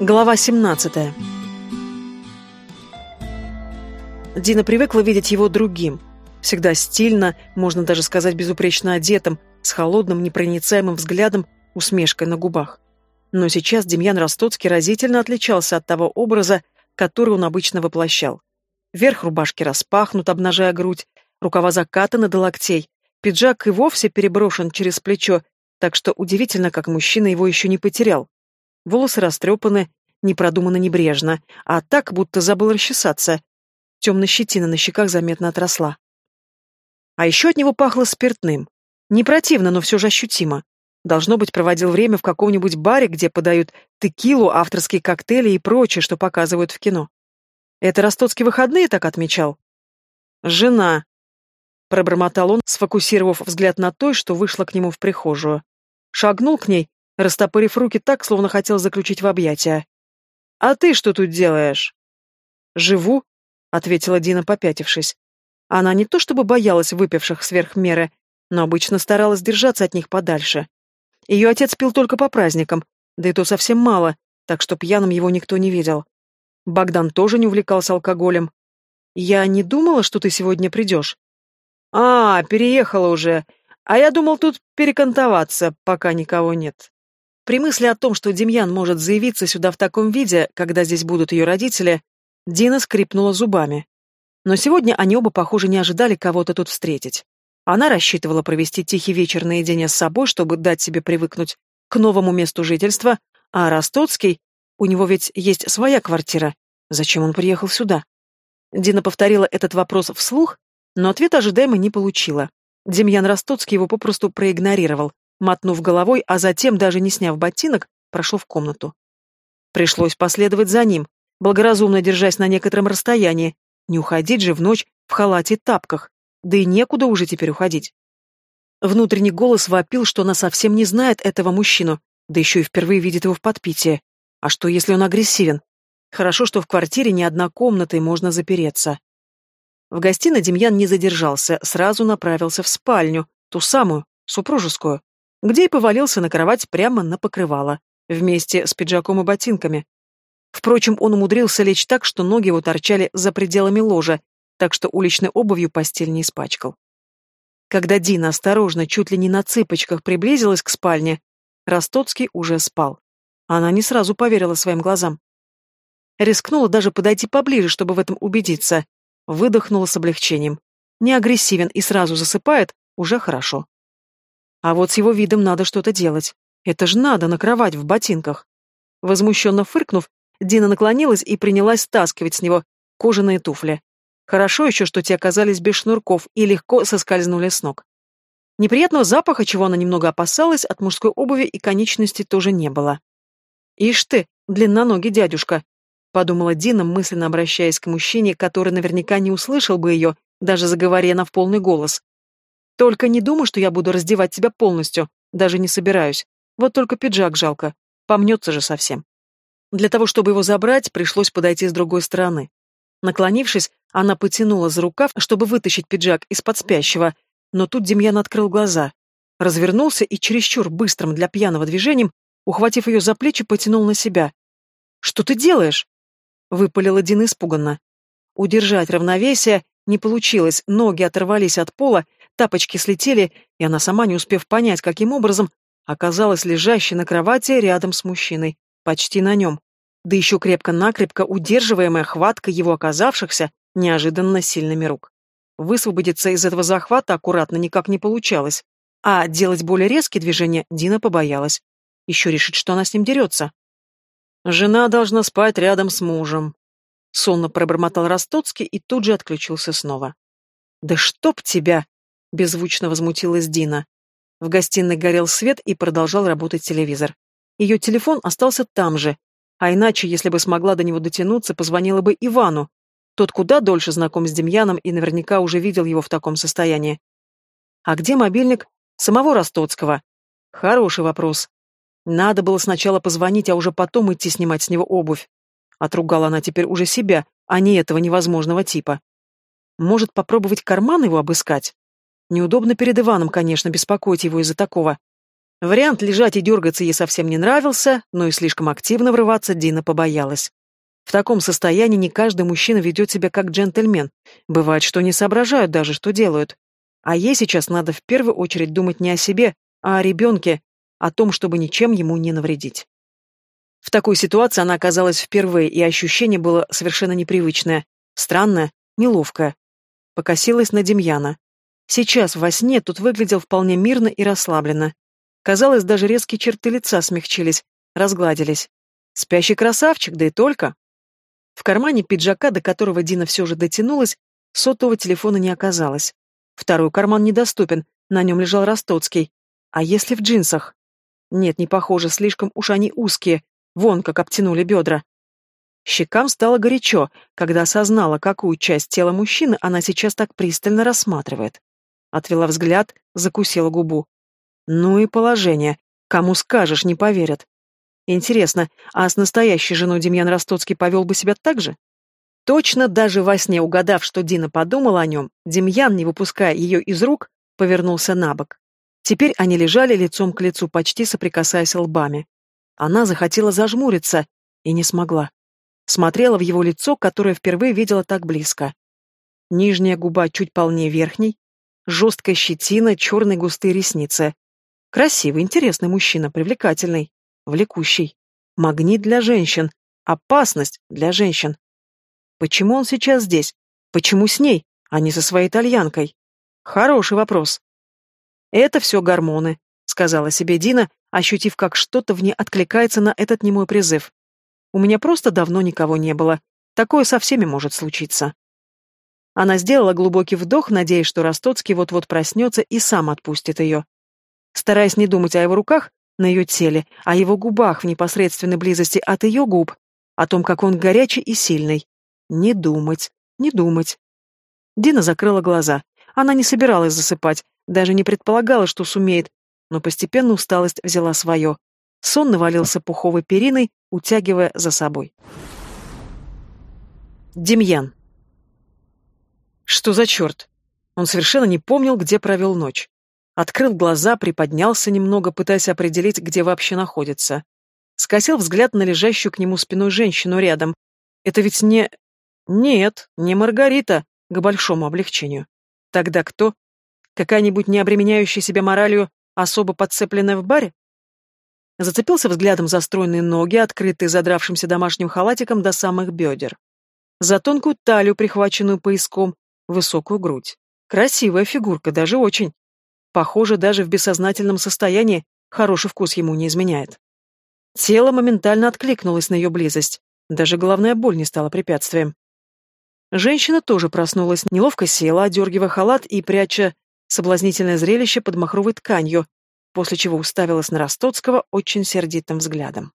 Глава 17. Дина привыкла видеть его другим. Всегда стильно, можно даже сказать безупречно одетым, с холодным, непроницаемым взглядом, усмешкой на губах. Но сейчас Демьян Ростоцкий разительно отличался от того образа, который он обычно воплощал. Верх рубашки распахнут, обнажая грудь, рукава закатаны до локтей, пиджак и вовсе переброшен через плечо, так что удивительно, как мужчина его еще не потерял. Волосы растрепаны, не продумано небрежно, а так, будто забыл расчесаться. Темная щетина на щеках заметно отросла. А еще от него пахло спиртным. Не противно, но все же ощутимо. Должно быть, проводил время в каком-нибудь баре, где подают текилу, авторские коктейли и прочее, что показывают в кино. Это Ростоцкий выходные так отмечал? «Жена!» — пробормотал он, сфокусировав взгляд на той, что вышла к нему в прихожую. Шагнул к ней растопырив руки так, словно хотел заключить в объятия. «А ты что тут делаешь?» «Живу», — ответила Дина, попятившись. Она не то чтобы боялась выпивших сверх меры, но обычно старалась держаться от них подальше. Ее отец пил только по праздникам, да и то совсем мало, так что пьяным его никто не видел. Богдан тоже не увлекался алкоголем. «Я не думала, что ты сегодня придешь». «А, переехала уже. А я думал тут перекантоваться, пока никого нет». При мысли о том, что Демьян может заявиться сюда в таком виде, когда здесь будут ее родители, Дина скрипнула зубами. Но сегодня они оба, похоже, не ожидали кого-то тут встретить. Она рассчитывала провести тихий вечер наедине с собой, чтобы дать себе привыкнуть к новому месту жительства, а Ростоцкий, у него ведь есть своя квартира, зачем он приехал сюда? Дина повторила этот вопрос вслух, но ответа ожидаемо не получила. Демьян Ростоцкий его попросту проигнорировал, Мотнув головой, а затем, даже не сняв ботинок, прошел в комнату. Пришлось последовать за ним, благоразумно держась на некотором расстоянии. Не уходить же в ночь в халате и тапках. Да и некуда уже теперь уходить. Внутренний голос вопил, что она совсем не знает этого мужчину, да еще и впервые видит его в подпитии. А что, если он агрессивен? Хорошо, что в квартире ни одна комната и можно запереться. В гостиной Демьян не задержался, сразу направился в спальню, ту самую, супружескую где и повалился на кровать прямо на покрывало, вместе с пиджаком и ботинками. Впрочем, он умудрился лечь так, что ноги его торчали за пределами ложа, так что уличной обувью постель не испачкал. Когда Дина осторожно, чуть ли не на цыпочках, приблизилась к спальне, Ростоцкий уже спал. Она не сразу поверила своим глазам. Рискнула даже подойти поближе, чтобы в этом убедиться. Выдохнула с облегчением. Не агрессивен и сразу засыпает, уже хорошо. А вот с его видом надо что-то делать. Это ж надо на кровать в ботинках. Возмущенно фыркнув, Дина наклонилась и принялась стаскивать с него кожаные туфли. Хорошо еще, что те оказались без шнурков и легко соскользнули с ног. Неприятного запаха, чего она немного опасалась, от мужской обуви и конечностей тоже не было. «Ишь ты, длинноногий дядюшка!» — подумала Дина, мысленно обращаясь к мужчине, который наверняка не услышал бы ее, даже заговоря в полный голос. Только не думай, что я буду раздевать тебя полностью, даже не собираюсь. Вот только пиджак жалко, помнется же совсем. Для того, чтобы его забрать, пришлось подойти с другой стороны. Наклонившись, она потянула за рукав, чтобы вытащить пиджак из-под спящего, но тут Демьян открыл глаза. Развернулся и чересчур быстрым для пьяного движением, ухватив ее за плечи, потянул на себя. «Что ты делаешь?» — выпалил один испуганно. Удержать равновесие не получилось, ноги оторвались от пола, Тапочки слетели, и она сама, не успев понять, каким образом, оказалась лежащей на кровати рядом с мужчиной, почти на нем. Да еще крепко-накрепко удерживаемая хватка его оказавшихся неожиданно сильными рук. Высвободиться из этого захвата аккуратно никак не получалось, а делать более резкие движения Дина побоялась. Еще решит, что она с ним дерется. «Жена должна спать рядом с мужем», — сонно пробормотал Ростоцкий и тут же отключился снова. «Да чтоб тебя!» беззвучно возмутилась Дина. В гостиной горел свет и продолжал работать телевизор. Ее телефон остался там же, а иначе, если бы смогла до него дотянуться, позвонила бы Ивану. Тот куда дольше знаком с Демьяном и наверняка уже видел его в таком состоянии. А где мобильник самого Ростоцкого? Хороший вопрос. Надо было сначала позвонить, а уже потом идти снимать с него обувь. Отругала она теперь уже себя, а не этого невозможного типа. Может, попробовать карман его обыскать? Неудобно перед Иваном, конечно, беспокоить его из-за такого. Вариант лежать и дергаться ей совсем не нравился, но и слишком активно врываться Дина побоялась. В таком состоянии не каждый мужчина ведет себя как джентльмен. Бывает, что не соображают даже, что делают. А ей сейчас надо в первую очередь думать не о себе, а о ребенке, о том, чтобы ничем ему не навредить. В такой ситуации она оказалась впервые, и ощущение было совершенно непривычное, странное, неловкое. Покосилась на Демьяна. Сейчас, во сне, тут выглядел вполне мирно и расслабленно. Казалось, даже резкие черты лица смягчились, разгладились. Спящий красавчик, да и только. В кармане пиджака, до которого Дина все же дотянулась, сотового телефона не оказалось. Второй карман недоступен, на нем лежал Ростоцкий. А если в джинсах? Нет, не похоже, слишком уж они узкие, вон как обтянули бедра. Щекам стало горячо, когда осознала, какую часть тела мужчины она сейчас так пристально рассматривает. Отвела взгляд, закусила губу. Ну и положение. Кому скажешь, не поверят. Интересно, а с настоящей женой Демьян Ростоцкий повел бы себя так же? Точно даже во сне угадав, что Дина подумала о нем, Демьян, не выпуская ее из рук, повернулся на бок. Теперь они лежали лицом к лицу, почти соприкасаясь лбами. Она захотела зажмуриться и не смогла. Смотрела в его лицо, которое впервые видела так близко. Нижняя губа чуть полнее верхней, Жесткая щетина, черные густые ресницы. Красивый, интересный мужчина, привлекательный, влекущий. Магнит для женщин. Опасность для женщин. Почему он сейчас здесь? Почему с ней, а не со своей итальянкой? Хороший вопрос. Это все гормоны, сказала себе Дина, ощутив, как что-то в ней откликается на этот немой призыв. У меня просто давно никого не было. Такое со всеми может случиться. Она сделала глубокий вдох, надеясь, что Ростоцкий вот-вот проснется и сам отпустит ее. Стараясь не думать о его руках, на ее теле, о его губах в непосредственной близости от ее губ, о том, как он горячий и сильный. Не думать, не думать. Дина закрыла глаза. Она не собиралась засыпать, даже не предполагала, что сумеет, но постепенно усталость взяла свое. Сон навалился пуховой периной, утягивая за собой. Демьян. Что за черт? Он совершенно не помнил, где провел ночь. Открыл глаза, приподнялся немного, пытаясь определить, где вообще находится. Скосил взгляд на лежащую к нему спиной женщину рядом. Это ведь не... Нет, не Маргарита, к большому облегчению. Тогда кто? Какая-нибудь не обременяющая себя моралью, особо подцепленная в баре? Зацепился взглядом за стройные ноги, открытые задравшимся домашним халатиком до самых бедер. За тонкую талию, прихваченную пояском, высокую грудь. Красивая фигурка, даже очень. Похоже, даже в бессознательном состоянии хороший вкус ему не изменяет. Тело моментально откликнулось на ее близость. Даже головная боль не стала препятствием. Женщина тоже проснулась, неловко села, одергивая халат и пряча соблазнительное зрелище под махровой тканью, после чего уставилась на Ростоцкого очень сердитым взглядом.